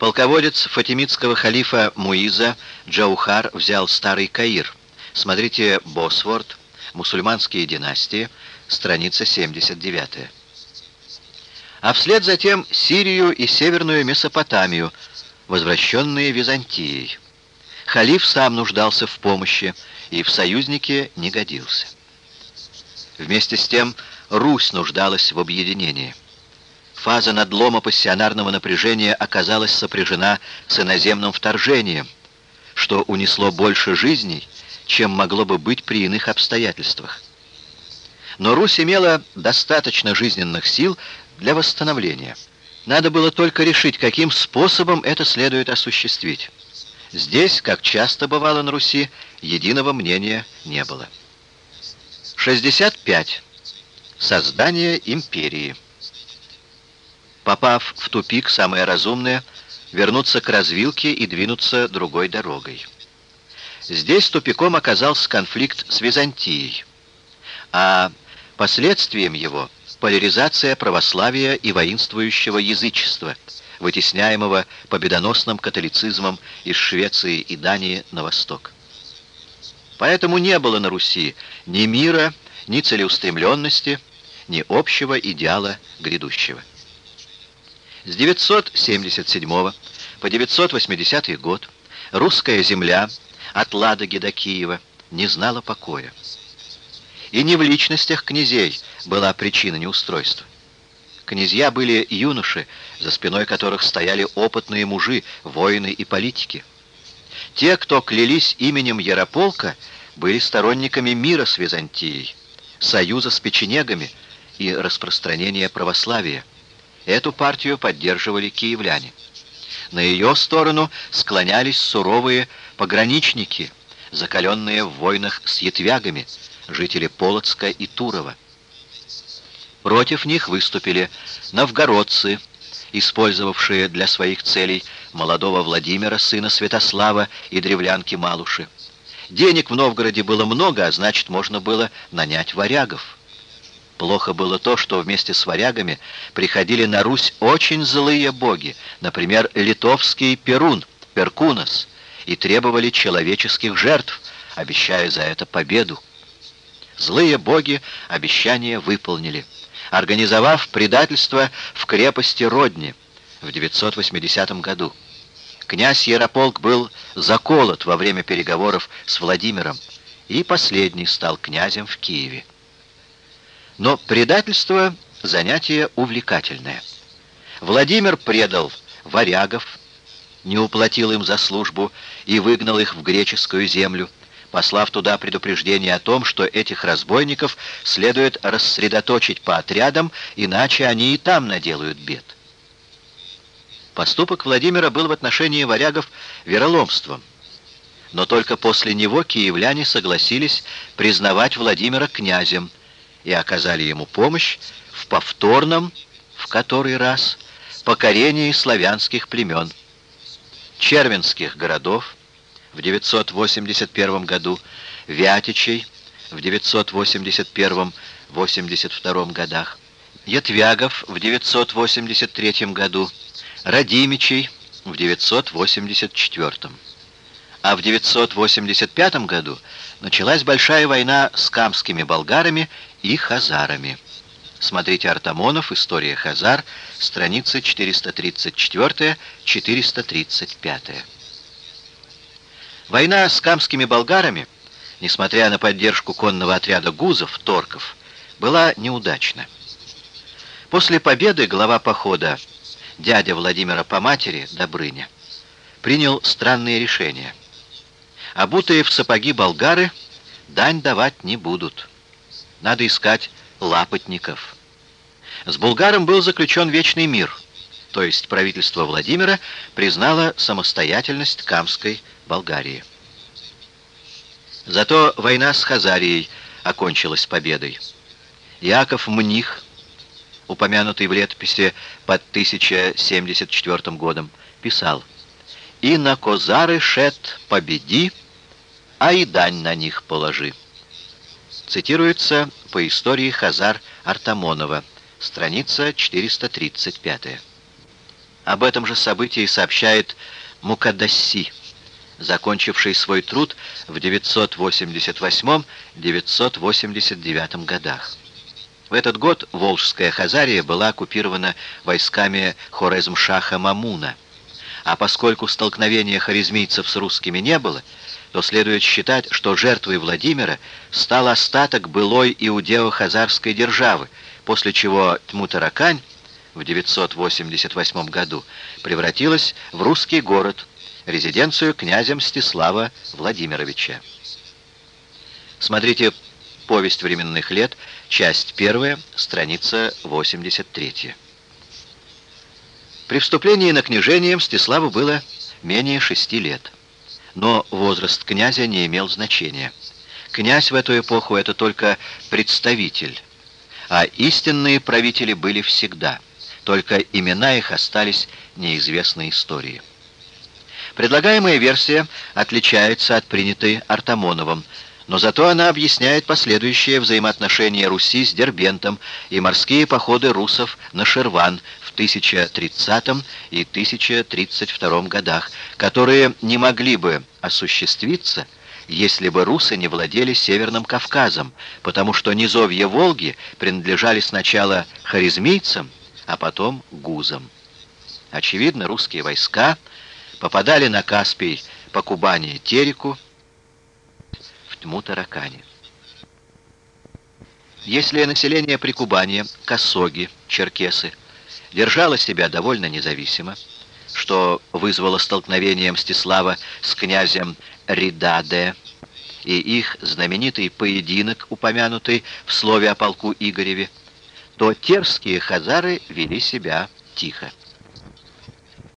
Полководец фатимидского халифа Муиза Джаухар взял Старый Каир. Смотрите Босворд, «Мусульманские династии», страница 79. А вслед затем Сирию и Северную Месопотамию, возвращенные Византией. Халиф сам нуждался в помощи и в союзнике не годился. Вместе с тем Русь нуждалась в объединении. Фаза надлома пассионарного напряжения оказалась сопряжена с иноземным вторжением, что унесло больше жизней, чем могло бы быть при иных обстоятельствах. Но Русь имела достаточно жизненных сил для восстановления. Надо было только решить, каким способом это следует осуществить. Здесь, как часто бывало на Руси, единого мнения не было. 65. Создание империи. Попав в тупик, самое разумное — вернуться к развилке и двинуться другой дорогой. Здесь тупиком оказался конфликт с Византией, а последствием его — поляризация православия и воинствующего язычества, вытесняемого победоносным католицизмом из Швеции и Дании на восток. Поэтому не было на Руси ни мира, ни целеустремленности, ни общего идеала грядущего. С 977 по 980 год русская земля от Ладоги до Киева не знала покоя. И не в личностях князей была причина неустройства. Князья были юноши, за спиной которых стояли опытные мужи, воины и политики. Те, кто клялись именем Ярополка, были сторонниками мира с Византией, союза с печенегами и распространения православия. Эту партию поддерживали киевляне. На ее сторону склонялись суровые пограничники, закаленные в войнах с ятвягами, жители Полоцка и Турова. Против них выступили новгородцы, использовавшие для своих целей молодого Владимира, сына Святослава и древлянки Малуши. Денег в Новгороде было много, а значит, можно было нанять варягов. Плохо было то, что вместе с варягами приходили на Русь очень злые боги, например, литовский Перун, Перкунос, и требовали человеческих жертв, обещая за это победу. Злые боги обещание выполнили, организовав предательство в крепости Родни в 980 году. Князь Ярополк был заколот во время переговоров с Владимиром, и последний стал князем в Киеве. Но предательство — занятие увлекательное. Владимир предал варягов, не уплатил им за службу и выгнал их в греческую землю, послав туда предупреждение о том, что этих разбойников следует рассредоточить по отрядам, иначе они и там наделают бед. Поступок Владимира был в отношении варягов вероломством, но только после него киевляне согласились признавать Владимира князем, и оказали ему помощь в повторном, в который раз, покорении славянских племен, червенских городов в 981 году, Вятичей в 981-82 годах, Ятвягов в 983 году, Радимичей в 984 а в 985 году началась большая война с камскими болгарами и хазарами. Смотрите Артамонов, История Хазар, страницы 434-435. Война с камскими болгарами, несмотря на поддержку конного отряда гузов, торков, была неудачна. После победы глава похода, дядя Владимира по матери, Добрыня, принял странные решения. Обутые в сапоги болгары дань давать не будут. Надо искать лапотников. С Булгаром был заключен вечный мир, то есть правительство Владимира признало самостоятельность Камской Болгарии. Зато война с Хазарией окончилась победой. Яков Мних, упомянутый в летописи под 1074 годом, писал «И на Козары шет победи, а и дань на них положи». Цитируется по истории Хазар Артамонова, страница 435. Об этом же событии сообщает Мукадасси, закончивший свой труд в 988-989 годах. В этот год Волжская Хазария была оккупирована войсками Хорезмшаха Мамуна, а поскольку столкновения харизмийцев с русскими не было, то следует считать, что жертвой Владимира стал остаток былой иудео-хазарской державы, после чего Тмутаракань в 988 году превратилась в русский город, резиденцию князя Мстислава Владимировича. Смотрите «Повесть временных лет», часть 1, страница 83. При вступлении на княжение Мстиславу было менее шести лет. Но возраст князя не имел значения. Князь в эту эпоху — это только представитель, а истинные правители были всегда, только имена их остались неизвестной истории. Предлагаемая версия отличается от принятой Артамоновым, но зато она объясняет последующие взаимоотношения Руси с Дербентом и морские походы русов на Шерван в 1030 и 1032 годах, которые не могли бы осуществиться, если бы русы не владели Северным Кавказом, потому что низовья Волги принадлежали сначала харизмийцам, а потом гузам. Очевидно, русские войска попадали на Каспий по Кубани Тереку, в тьму таракани. Если население при Кубани, косоги, черкесы, держало себя довольно независимо, что вызвало столкновение Мстислава с князем Ридаде и их знаменитый поединок, упомянутый в слове о полку Игореве, то терские хазары вели себя тихо.